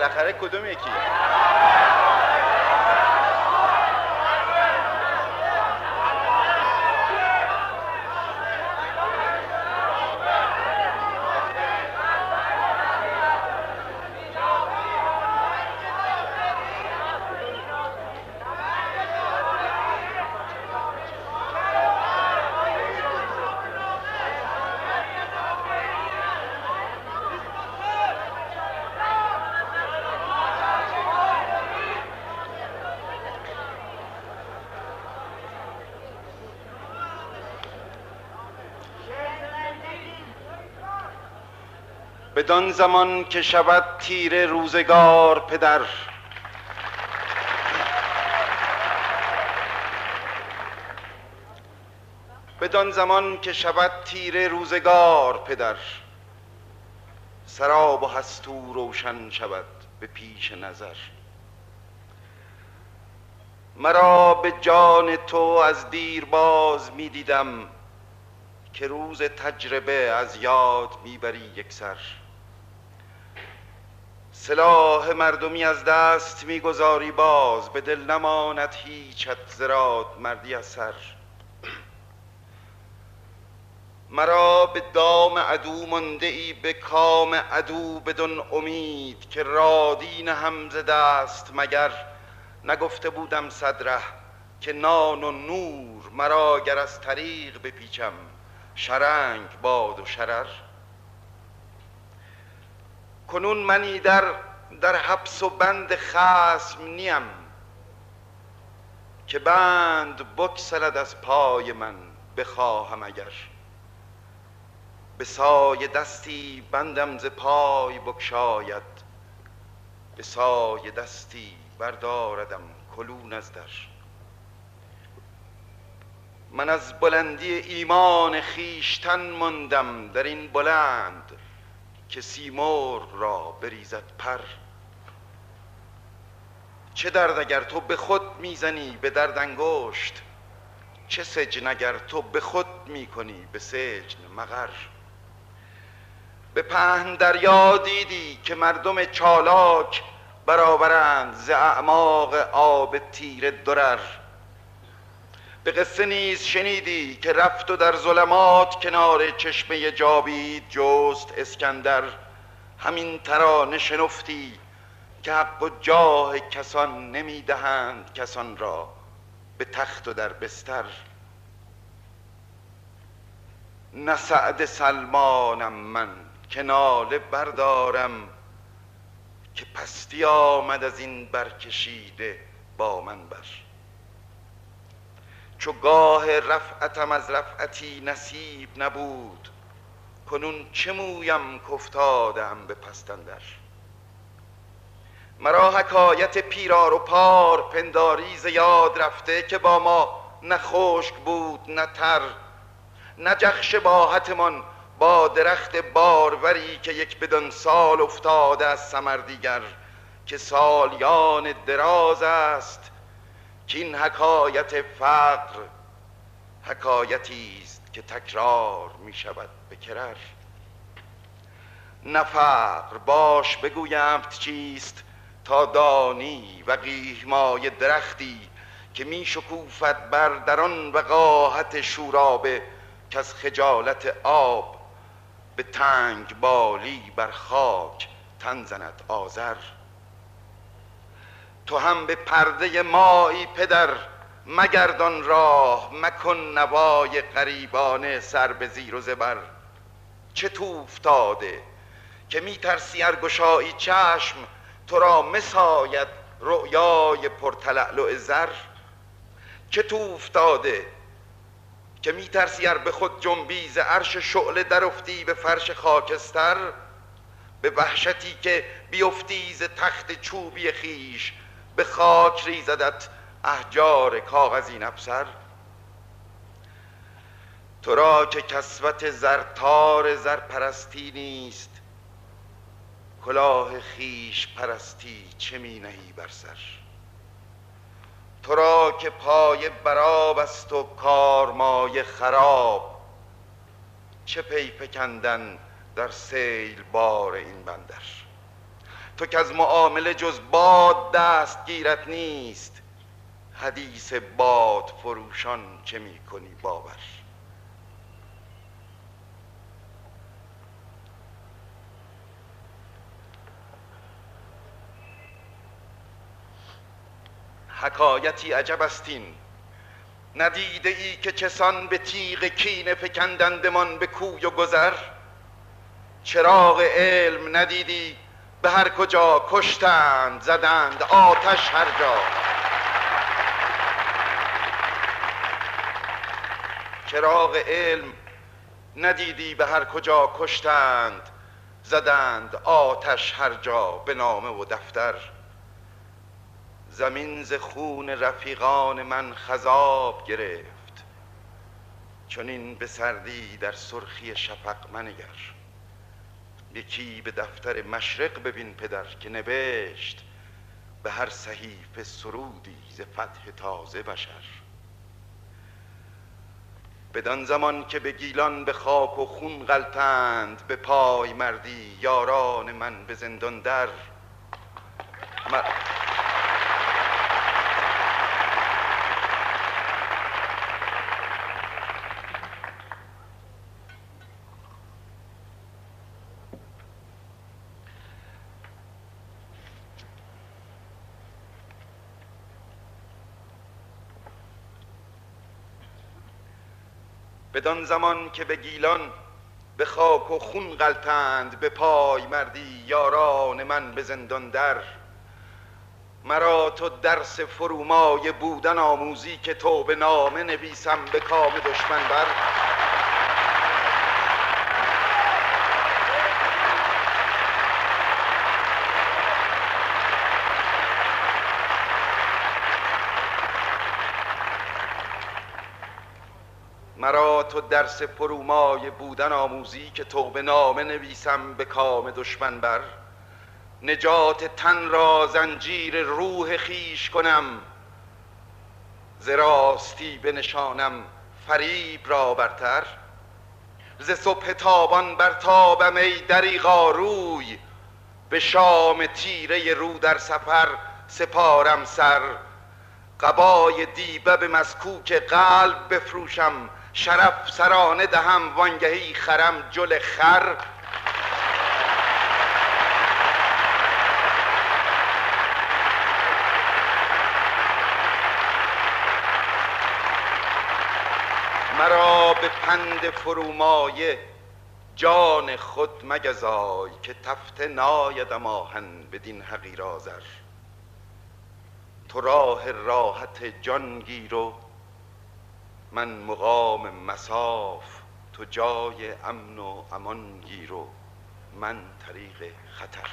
بالاخره کدوم یکی؟ بدان زمان که شود تیر روزگار پدر. بدان زمان که شود تیر روزگار پدر. سراب و هستو روشن شود به پیش نظر. مرا به جان تو از دیر باز می دیدم که روز تجربه از یاد می‌بری یک سر سلاح مردمی از دست می‌گذاری باز به دل نماند هیچت زراد مردی از سر. مرا به دام عدو مانده ای به کام عدو بدون امید که رادین همز دست. مگر نگفته بودم صدره که نان و نور مرا گر از طریق بپیچم شرنگ باد و شرر؟ کنون منی در در حبس و بند خسم نیم که بند بکسلد از پای من بخواهم اگر. به سایه دستی بندم ز پای بکشاید. به سایه دستی برداردم کلون از در. من از بلندی ایمان خیشتن ماندم در این بلند. که سیمرغ را بریزد پر. چه درد اگر تو به خود می‌زنی به درد انگشت؟ چه سجن اگر تو به خود می‌کنی به سجن مغر؟ به پهن دریا دیدی که مردم چالاک برابرند ز اعماق آب تیر درر. به قصه نیز شنیدی که رفت و در ظلمات کنار چشمه جاوید جست اسکندر. همین ترانه شنفتی که حق و جاه کسان نمی‌دهند کسان را به تخت و در بستر. نه سعد سلمانم من که ناله بردارم که پستی آمد از این برکشیده با من بر چو گاه رفعتم از رفعتی نصیب نبود کنون چه مویم کفتادم به پستندر مرا حکایت پیرار و پار پنداری یاد رفته که با ما نه خشک بود نه تر نه جخش باحتمان با درخت باروری که یک بدان سال افتاده از سمر دیگر که سالیان دراز است که این حکایت فقر حکایتی است که تکرار می شود به کرر. نه فقر باش بگویمت چیست تا دانی و قیمای درختی که می شکوفد بر دران وقاحت شورابه که از خجالت آب به تنگ بالی بر خاک تن زند آذر. تو هم به پرده مایی پدر مگردان راه مکن نوای غریبانه سر به زیر و زبر. چه تو افتاده که میترسی ارگشایی چشم تو را مساید رؤیای پرتلعلع زر؟ چه تو افتاده که میترسی ار به خود جنبیز عرش شعله درفتی به فرش خاکستر؟ به وحشتی که بیفتی ز تخت چوبی خیش به خاک ریزدت احجار کاغذی نفسر تو را که کسوت زرتار زر پرستی نیست کلاه خیش پرستی چه می نهی بر سر. تو را که پای براب است و کارمای خراب چه پی پکندن در سیل بار این بندر. تو که از معامله جز باد دست گیرت نیست. حدیث باد فروشان چه می کنی باور؟ حکایتی عجب استین ندیده ای که چسان به تیغ کین فکندندمان به کوی و گذر؟ چراغ علم ندیدی به هر کجا کشتند زدند آتش هر جا. چراغ علم ندیدی به هر کجا کشتند زدند آتش هر جا به نامه و دفتر. زمین ز خون رفیقان من خذاب گرفت چنین به سردی در سرخی شفق منگر. یکی به دفتر مشرق ببین پدر که نوشت به هر صحیفه سرودی ز فتح تازه بشر. بدان زمان که به گیلان به خاک و خون غلطند به پای مردی یاران من به زندان در. بدان زمان که به گیلان به خاک و خون غلطند به پای مردی یاران من به زندان در. مرا تو درس فرومای بودن آموزی که تو به نامه نویسم به کام دشمن بر. مرا تو درس فرومای بودن آموزی که توبه نامه نویسم به کام دشمن بر. نجات تن را زنجیر روح خیش کنم. ز راستی بنشانم فریب را برتر. ز صبح تابان بر تابم ای دریغا روی به شام تیره رو در سفر سپارم سر. قبای دیبه به مسکوک قلب بفروشم. شرف سرانه دهم وانگهی خرم جل خر. مرا به پند فرومایه جان خود مگزای که تفته نایدم آهن بدین حقیر آذر. تو راه راحت جان گیر من مقام مساف تو جای امن و امان گیرو من طریق خطر.